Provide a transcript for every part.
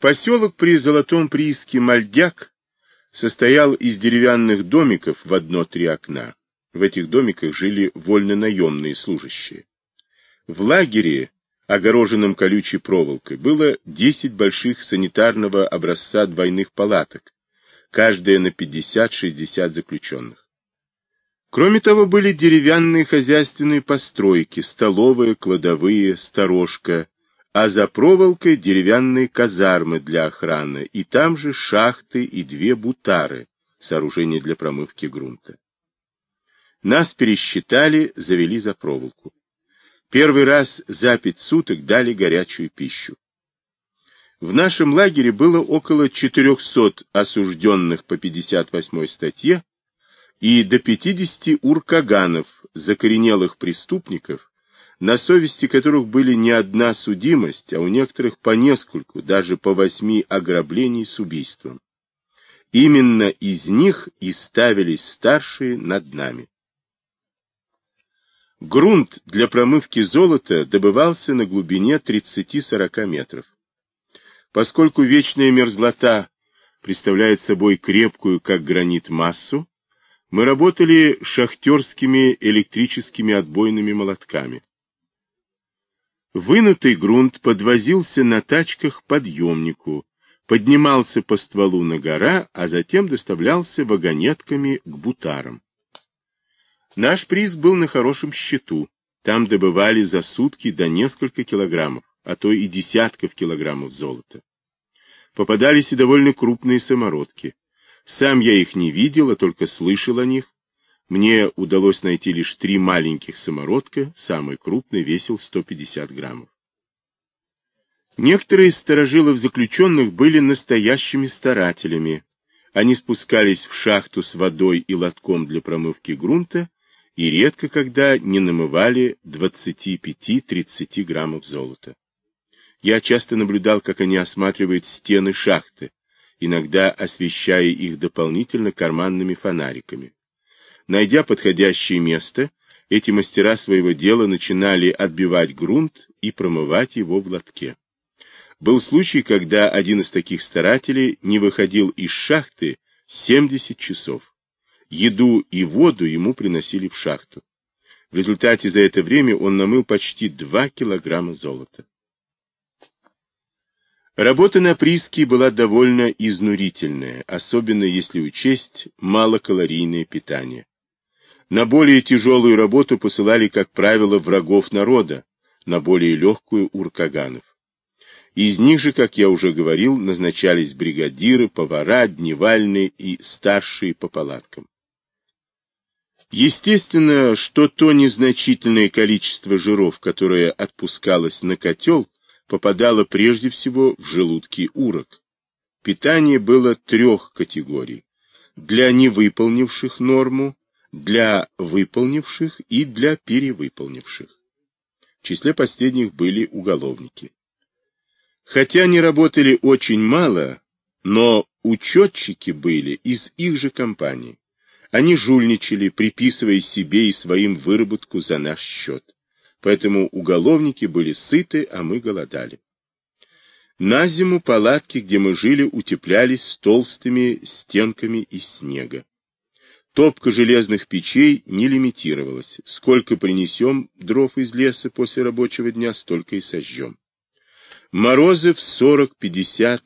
Поселок при Золотом прииске Мальдяк состоял из деревянных домиков в одно-три окна. В этих домиках жили вольно-наемные служащие. В лагере, огороженном колючей проволокой, было 10 больших санитарного образца двойных палаток, каждая на 50-60 заключенных. Кроме того, были деревянные хозяйственные постройки, столовые, кладовые, сторожка, а за проволокой деревянные казармы для охраны, и там же шахты и две бутары, сооружения для промывки грунта. Нас пересчитали, завели за проволоку. Первый раз за пять суток дали горячую пищу. В нашем лагере было около 400 осужденных по 58 статье и до 50 уркаганов, закоренелых преступников, на совести которых были не одна судимость, а у некоторых по нескольку, даже по восьми ограблений с убийством. Именно из них и ставились старшие над нами. Грунт для промывки золота добывался на глубине 30-40 метров. Поскольку вечная мерзлота представляет собой крепкую, как гранит, массу, мы работали шахтерскими электрическими отбойными молотками. Вынутый грунт подвозился на тачках подъемнику, поднимался по стволу на гора, а затем доставлялся вагонетками к бутарам. Наш приз был на хорошем счету. Там добывали за сутки до несколько килограммов, а то и десятков килограммов золота. Попадались и довольно крупные самородки. Сам я их не видел, а только слышал о них. Мне удалось найти лишь три маленьких самородка, самый крупный весил 150 граммов. Некоторые из сторожилов заключенных были настоящими старателями. Они спускались в шахту с водой и лотком для промывки грунта и редко когда не намывали 25-30 граммов золота. Я часто наблюдал, как они осматривают стены шахты, иногда освещая их дополнительно карманными фонариками. Найдя подходящее место, эти мастера своего дела начинали отбивать грунт и промывать его в лотке. Был случай, когда один из таких старателей не выходил из шахты 70 часов. Еду и воду ему приносили в шахту. В результате за это время он намыл почти 2 килограмма золота. Работа на прииске была довольно изнурительная, особенно если учесть малокалорийное питание. На более тяжелую работу посылали, как правило, врагов народа, на более легкую – уркаганов. Из них же, как я уже говорил, назначались бригадиры, повара, дневальные и старшие по палаткам. Естественно, что то незначительное количество жиров, которое отпускалось на котел, попадало прежде всего в желудки урок. Питание было трех категорий. Для невыполнивших норму, для выполнивших и для перевыполнивших. В числе последних были уголовники. Хотя они работали очень мало, но учетчики были из их же компании. Они жульничали, приписывая себе и своим выработку за наш счет. Поэтому уголовники были сыты, а мы голодали. На зиму палатки, где мы жили, утеплялись толстыми стенками из снега. Топка железных печей не лимитировалась. Сколько принесем дров из леса после рабочего дня, столько и сожжем. Морозы в 40-50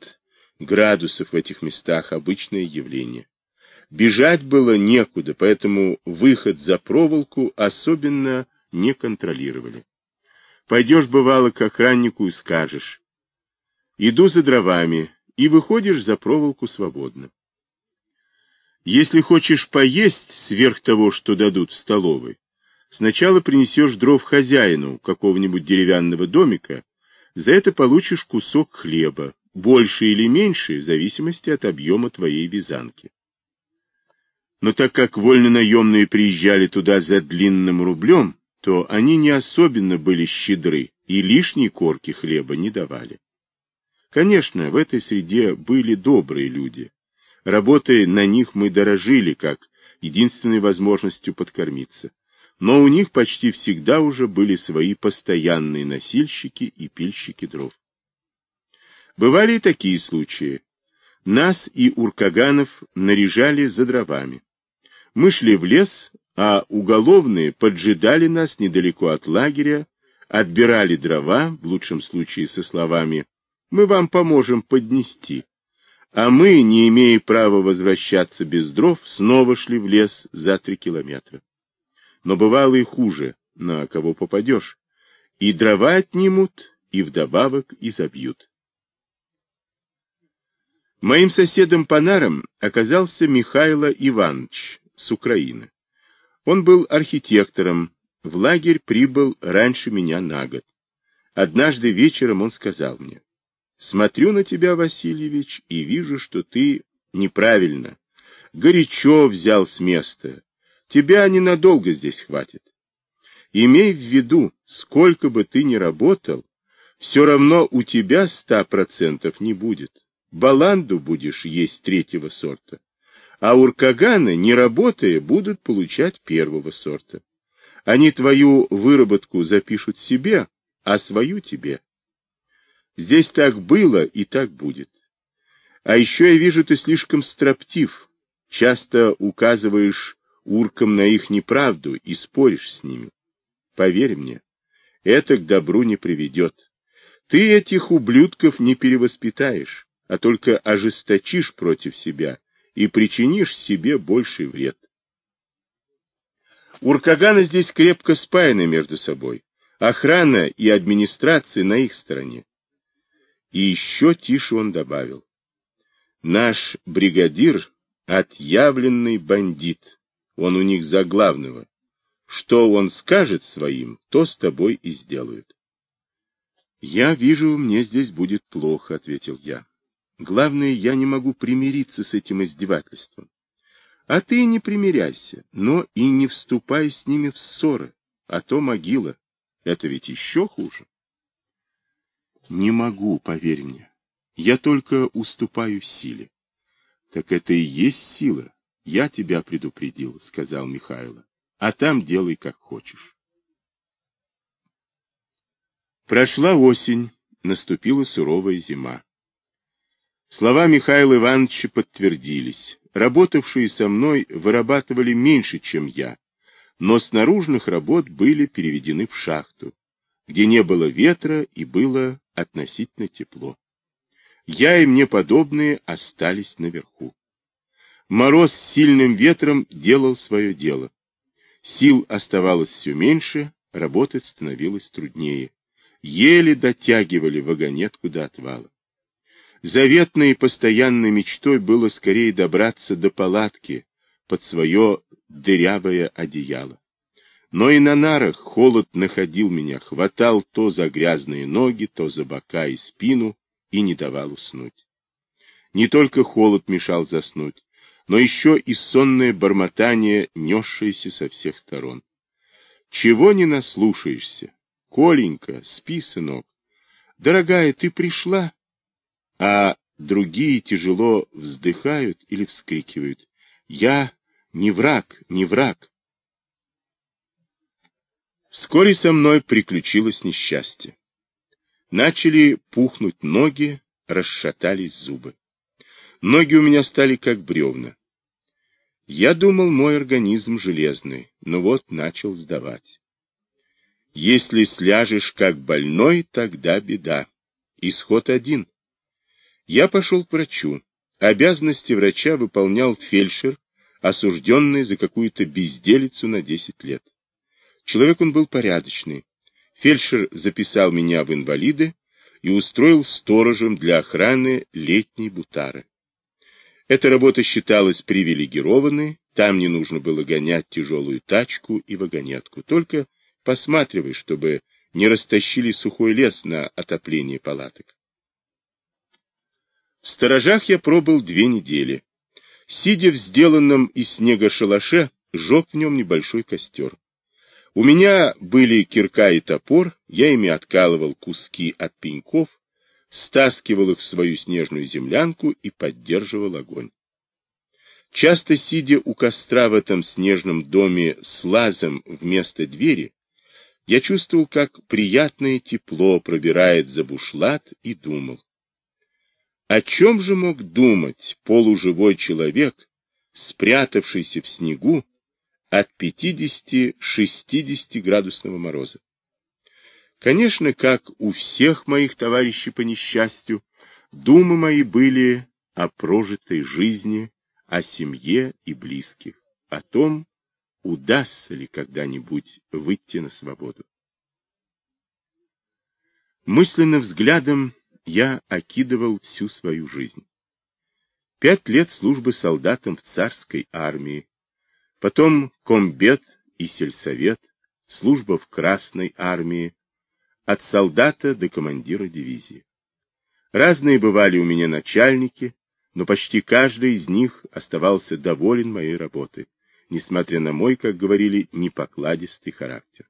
градусов в этих местах – обычное явление. Бежать было некуда, поэтому выход за проволоку особенно не контролировали. Пойдешь, бывало, к охраннику и скажешь. Иду за дровами, и выходишь за проволоку свободно. Если хочешь поесть сверх того, что дадут в столовой, сначала принесешь дров хозяину какого-нибудь деревянного домика, за это получишь кусок хлеба, больше или меньше, в зависимости от объема твоей вязанки. Но так как вольно-наемные приезжали туда за длинным рублем, то они не особенно были щедры и лишней корки хлеба не давали. Конечно, в этой среде были добрые люди. Работая на них мы дорожили, как единственной возможностью подкормиться. Но у них почти всегда уже были свои постоянные носильщики и пильщики дров. Бывали и такие случаи. Нас и уркаганов наряжали за дровами. Мы шли в лес, а уголовные поджидали нас недалеко от лагеря, отбирали дрова, в лучшем случае со словами «Мы вам поможем поднести». А мы, не имея права возвращаться без дров, снова шли в лес за три километра. Но бывало и хуже, на кого попадешь. И дрова отнимут, и вдобавок изобьют. Моим соседом по нарам оказался Михайло Иванович с Украины. Он был архитектором, в лагерь прибыл раньше меня на год. Однажды вечером он сказал мне, «Смотрю на тебя, Васильевич, и вижу, что ты неправильно, горячо взял с места. Тебя ненадолго здесь хватит. Имей в виду, сколько бы ты ни работал, все равно у тебя ста процентов не будет. Баланду будешь есть третьего сорта а уркаганы, не работая, будут получать первого сорта. Они твою выработку запишут себе, а свою тебе. Здесь так было и так будет. А еще я вижу, ты слишком строптив, часто указываешь уркам на их неправду и споришь с ними. Поверь мне, это к добру не приведет. Ты этих ублюдков не перевоспитаешь, а только ожесточишь против себя и причинишь себе больший вред. Уркаганы здесь крепко спаяны между собой. Охрана и администрация на их стороне. И еще тише он добавил. Наш бригадир — отъявленный бандит. Он у них за главного. Что он скажет своим, то с тобой и сделают. «Я вижу, мне здесь будет плохо», — ответил я. Главное, я не могу примириться с этим издевательством. А ты не примиряйся, но и не вступай с ними в ссоры, а то могила. Это ведь еще хуже. Не могу, поверь мне. Я только уступаю силе. Так это и есть сила. Я тебя предупредил, сказал Михайло. А там делай как хочешь. Прошла осень, наступила суровая зима. Слова Михаила Ивановича подтвердились. Работавшие со мной вырабатывали меньше, чем я, но с наружных работ были переведены в шахту, где не было ветра и было относительно тепло. Я и мне подобные остались наверху. Мороз с сильным ветром делал свое дело. Сил оставалось все меньше, работать становилось труднее. Еле дотягивали вагонетку до отвала. Заветной и постоянной мечтой было скорее добраться до палатки под свое дырявое одеяло. Но и на нарах холод находил меня, хватал то за грязные ноги, то за бока и спину и не давал уснуть. Не только холод мешал заснуть, но еще и сонное бормотание, несшееся со всех сторон. Чего не наслушаешься? Коленька, спи, сынок. Дорогая, ты пришла? а другие тяжело вздыхают или вскрикивают. «Я не враг, не враг!» Вскоре со мной приключилось несчастье. Начали пухнуть ноги, расшатались зубы. Ноги у меня стали как бревна. Я думал, мой организм железный, но вот начал сдавать. Если сляжешь как больной, тогда беда. Исход один. Я пошел к врачу. Обязанности врача выполнял фельдшер, осужденный за какую-то безделицу на 10 лет. Человек он был порядочный. Фельдшер записал меня в инвалиды и устроил сторожем для охраны летней бутары. Эта работа считалась привилегированной, там не нужно было гонять тяжелую тачку и вагонетку, только посматривай, чтобы не растащили сухой лес на отопление палаток. В сторожах я пробыл две недели. Сидя в сделанном из снега шалаше, жег в нем небольшой костер. У меня были кирка и топор, я ими откалывал куски от пеньков, стаскивал их в свою снежную землянку и поддерживал огонь. Часто сидя у костра в этом снежном доме с лазом вместо двери, я чувствовал, как приятное тепло пробирает за бушлат и думал. О чем же мог думать полуживой человек, спрятавшийся в снегу от 50-60 градусного мороза? Конечно, как у всех моих товарищей по несчастью, думы мои были о прожитой жизни, о семье и близких, о том, удастся ли когда-нибудь выйти на свободу. Мысленным взглядом я окидывал всю свою жизнь. Пять лет службы солдатом в царской армии, потом комбет и сельсовет, служба в Красной армии, от солдата до командира дивизии. Разные бывали у меня начальники, но почти каждый из них оставался доволен моей работой, несмотря на мой, как говорили, непокладистый характер.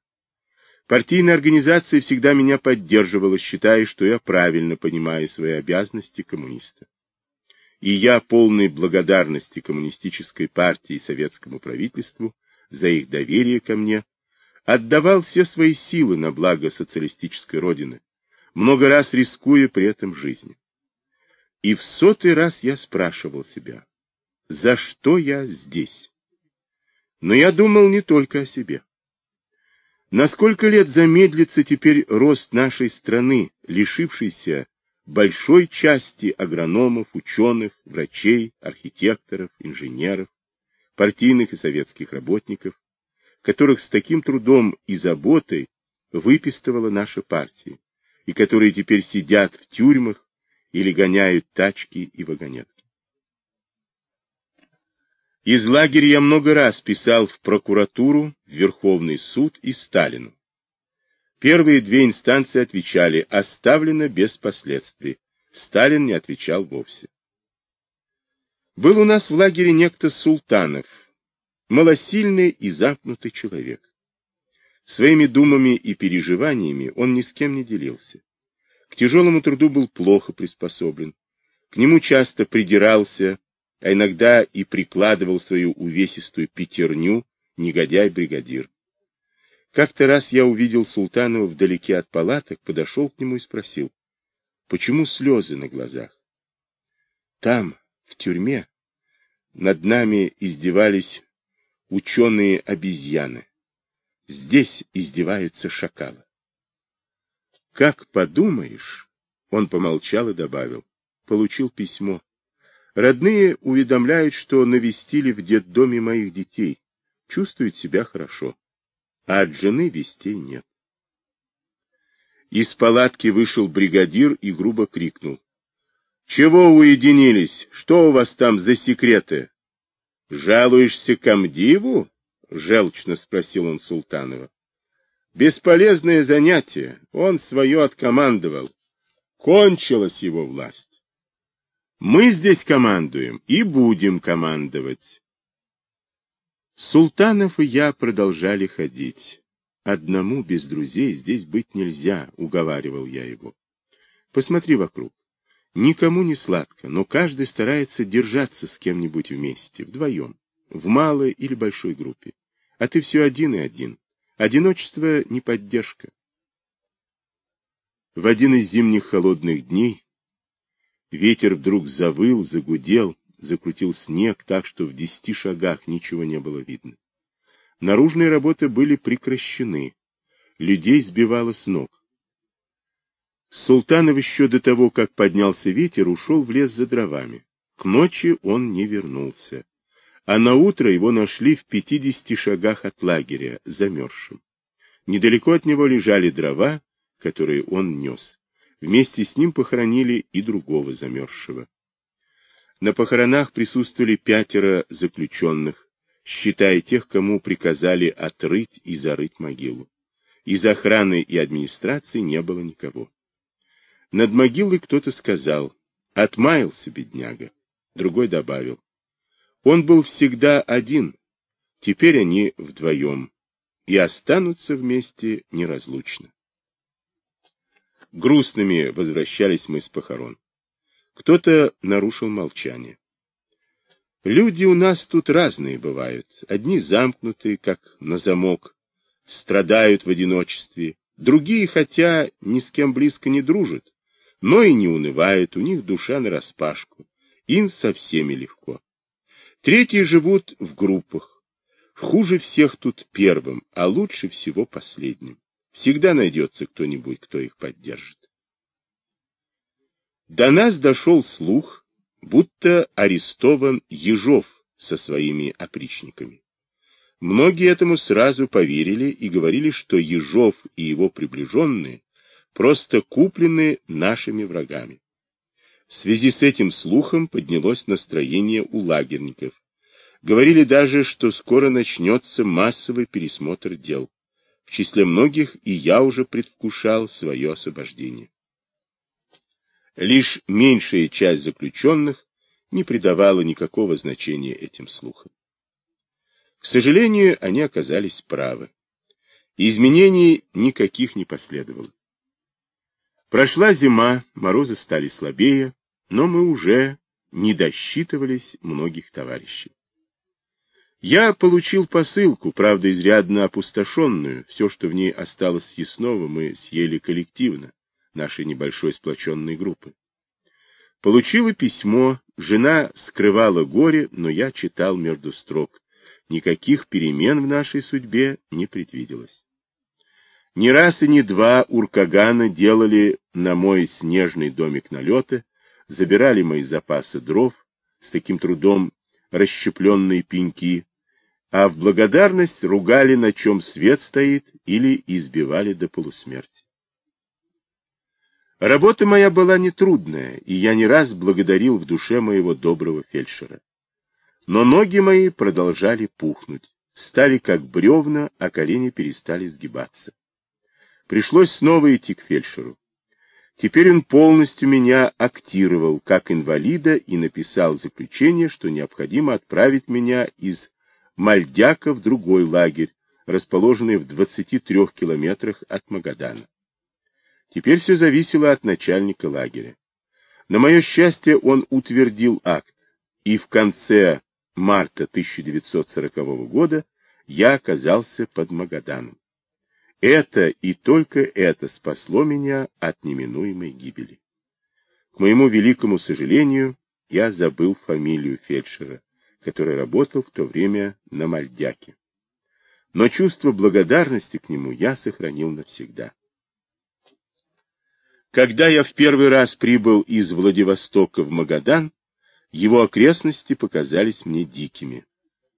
Партийная организация всегда меня поддерживала, считая, что я правильно понимаю свои обязанности коммуниста. И я, полной благодарности коммунистической партии и советскому правительству за их доверие ко мне, отдавал все свои силы на благо социалистической родины, много раз рискуя при этом жизнью. И в сотый раз я спрашивал себя, за что я здесь? Но я думал не только о себе. На сколько лет замедлится теперь рост нашей страны, лишившейся большой части агрономов, ученых, врачей, архитекторов, инженеров, партийных и советских работников, которых с таким трудом и заботой выпистывала наша партия, и которые теперь сидят в тюрьмах или гоняют тачки и вагонетки. Из лагеря я много раз писал в прокуратуру, в Верховный суд и Сталину. Первые две инстанции отвечали «оставлено без последствий». Сталин не отвечал вовсе. Был у нас в лагере некто Султанов, малосильный и замкнутый человек. Своими думами и переживаниями он ни с кем не делился. К тяжелому труду был плохо приспособлен. К нему часто придирался, а иногда и прикладывал свою увесистую пятерню негодяй-бригадир. Как-то раз я увидел Султанова вдалеке от палаток, подошел к нему и спросил, почему слезы на глазах? Там, в тюрьме, над нами издевались ученые-обезьяны. Здесь издеваются шакалы. Как подумаешь, он помолчал и добавил, получил письмо. Родные уведомляют, что навестили в детдоме моих детей. Чувствуют себя хорошо. А от жены вестей нет. Из палатки вышел бригадир и грубо крикнул. «Чего уединились? Что у вас там за секреты?» «Жалуешься комдиву?» — желчно спросил он Султанова. «Бесполезное занятие. Он свое откомандовал. Кончилась его власть. Мы здесь командуем и будем командовать. Султанов и я продолжали ходить. Одному без друзей здесь быть нельзя, уговаривал я его. Посмотри вокруг. Никому не сладко, но каждый старается держаться с кем-нибудь вместе, вдвоем, в малой или большой группе. А ты все один и один. Одиночество не поддержка. В один из зимних холодных дней Ветер вдруг завыл, загудел, закрутил снег так, что в десяти шагах ничего не было видно. Наружные работы были прекращены. Людей сбивало с ног. Султанов еще до того, как поднялся ветер, ушел в лес за дровами. К ночи он не вернулся. А на утро его нашли в пятидесяти шагах от лагеря, замерзшим. Недалеко от него лежали дрова, которые он нес. Вместе с ним похоронили и другого замерзшего. На похоронах присутствовали пятеро заключенных, считая тех, кому приказали отрыть и зарыть могилу. Из охраны и администрации не было никого. Над могилой кто-то сказал «Отмаялся, бедняга». Другой добавил «Он был всегда один, теперь они вдвоем и останутся вместе неразлучно». Грустными возвращались мы с похорон. Кто-то нарушил молчание. Люди у нас тут разные бывают. Одни замкнутые, как на замок, страдают в одиночестве. Другие, хотя ни с кем близко не дружат, но и не унывают, у них душа нараспашку, им со всеми легко. Третьи живут в группах. Хуже всех тут первым, а лучше всего последним. Всегда найдется кто-нибудь, кто их поддержит. До нас дошел слух, будто арестован Ежов со своими опричниками. Многие этому сразу поверили и говорили, что Ежов и его приближенные просто куплены нашими врагами. В связи с этим слухом поднялось настроение у лагерников. Говорили даже, что скоро начнется массовый пересмотр дел. В числе многих и я уже предвкушал свое освобождение. Лишь меньшая часть заключенных не придавала никакого значения этим слухам. К сожалению, они оказались правы. Изменений никаких не последовало. Прошла зима, морозы стали слабее, но мы уже не досчитывались многих товарищей. Я получил посылку, правда, изрядно опустошенную. Все, что в ней осталось съестного, мы съели коллективно, нашей небольшой сплоченной группы. Получила письмо, жена скрывала горе, но я читал между строк. Никаких перемен в нашей судьбе не предвиделось. Не раз и не два уркагана делали на мой снежный домик налеты, забирали мои запасы дров, с таким трудом расщепленные пеньки, а в благодарность ругали, на чем свет стоит, или избивали до полусмерти. Работа моя была нетрудная, и я не раз благодарил в душе моего доброго фельдшера. Но ноги мои продолжали пухнуть, стали как бревна, а колени перестали сгибаться. Пришлось снова идти к фельдшеру. Теперь он полностью меня актировал как инвалида и написал заключение, что необходимо отправить меня из Мальдяка в другой лагерь, расположенный в 23 километрах от Магадана. Теперь все зависело от начальника лагеря. На мое счастье, он утвердил акт, и в конце марта 1940 года я оказался под Магаданом. Это и только это спасло меня от неминуемой гибели. К моему великому сожалению, я забыл фамилию фельдшера, который работал в то время на Мальдяке. Но чувство благодарности к нему я сохранил навсегда. Когда я в первый раз прибыл из Владивостока в Магадан, его окрестности показались мне дикими.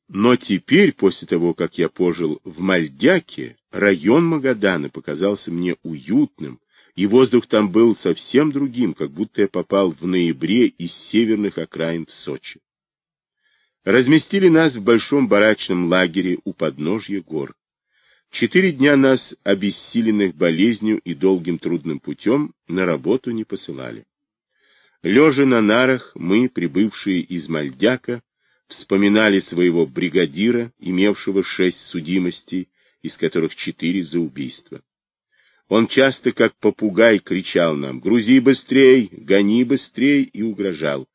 Но теперь, после того, как я пожил в Мальдяке, район Магадана показался мне уютным, и воздух там был совсем другим, как будто я попал в ноябре из северных окраин в Сочи. Разместили нас в большом барачном лагере у подножья гор. Четыре дня нас, обессиленных болезнью и долгим трудным путем, на работу не посылали. Лежа на нарах, мы, прибывшие из Мальдяка, вспоминали своего бригадира, имевшего шесть судимостей, из которых четыре за убийство. Он часто, как попугай, кричал нам «Грузи быстрей! Гони быстрей!» и угрожал.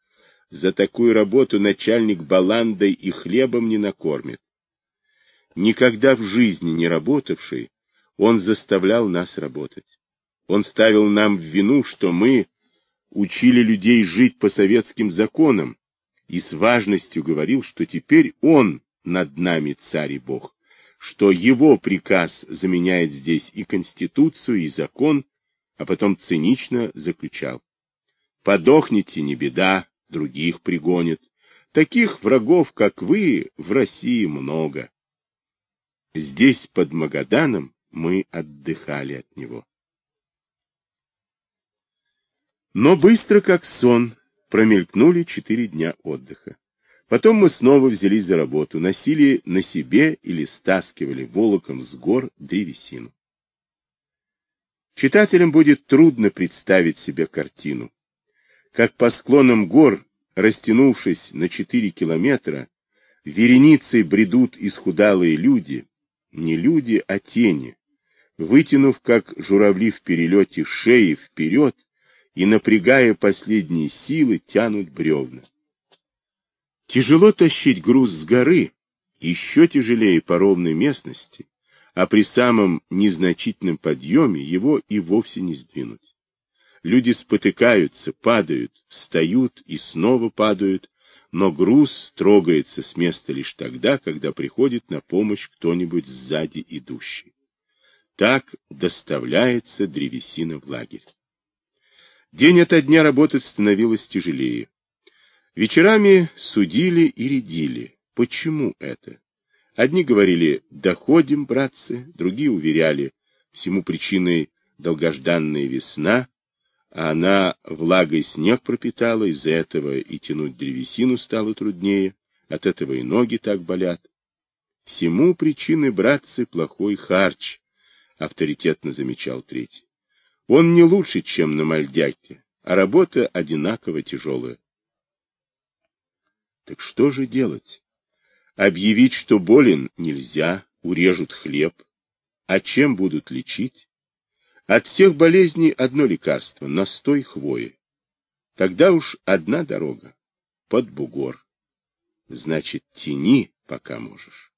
За такую работу начальник баландой и хлебом не накормит. Никогда в жизни не работавший, он заставлял нас работать. Он ставил нам в вину, что мы учили людей жить по советским законам, и с важностью говорил, что теперь он над нами царь и бог, что его приказ заменяет здесь и конституцию, и закон, а потом цинично заключал. Подохните, не беда, других пригонят. Таких врагов, как вы, в России много. Здесь, под Магаданом, мы отдыхали от него. Но быстро, как сон, Промелькнули четыре дня отдыха. Потом мы снова взялись за работу, носили на себе или стаскивали волоком с гор древесину. Читателям будет трудно представить себе картину. Как по склонам гор, растянувшись на четыре километра, вереницей бредут исхудалые люди, не люди, а тени, вытянув, как журавли в перелете, шеи вперед, и, напрягая последние силы, тянут бревна. Тяжело тащить груз с горы, еще тяжелее по ровной местности, а при самом незначительном подъеме его и вовсе не сдвинуть. Люди спотыкаются, падают, встают и снова падают, но груз трогается с места лишь тогда, когда приходит на помощь кто-нибудь сзади идущий. Так доставляется древесина в лагерь. День ото дня работать становилось тяжелее. Вечерами судили и рядили. Почему это? Одни говорили «доходим, братцы», другие уверяли всему причиной долгожданная весна, она влагой снег пропитала, из-за этого и тянуть древесину стало труднее, от этого и ноги так болят. Всему причины, братцы, плохой харч, авторитетно замечал третий. Он не лучше, чем на мальдяке, а работа одинаково тяжелая. Так что же делать? Объявить, что болен, нельзя, урежут хлеб. А чем будут лечить? От всех болезней одно лекарство — настой хвои. Тогда уж одна дорога — под бугор. Значит, тяни, пока можешь.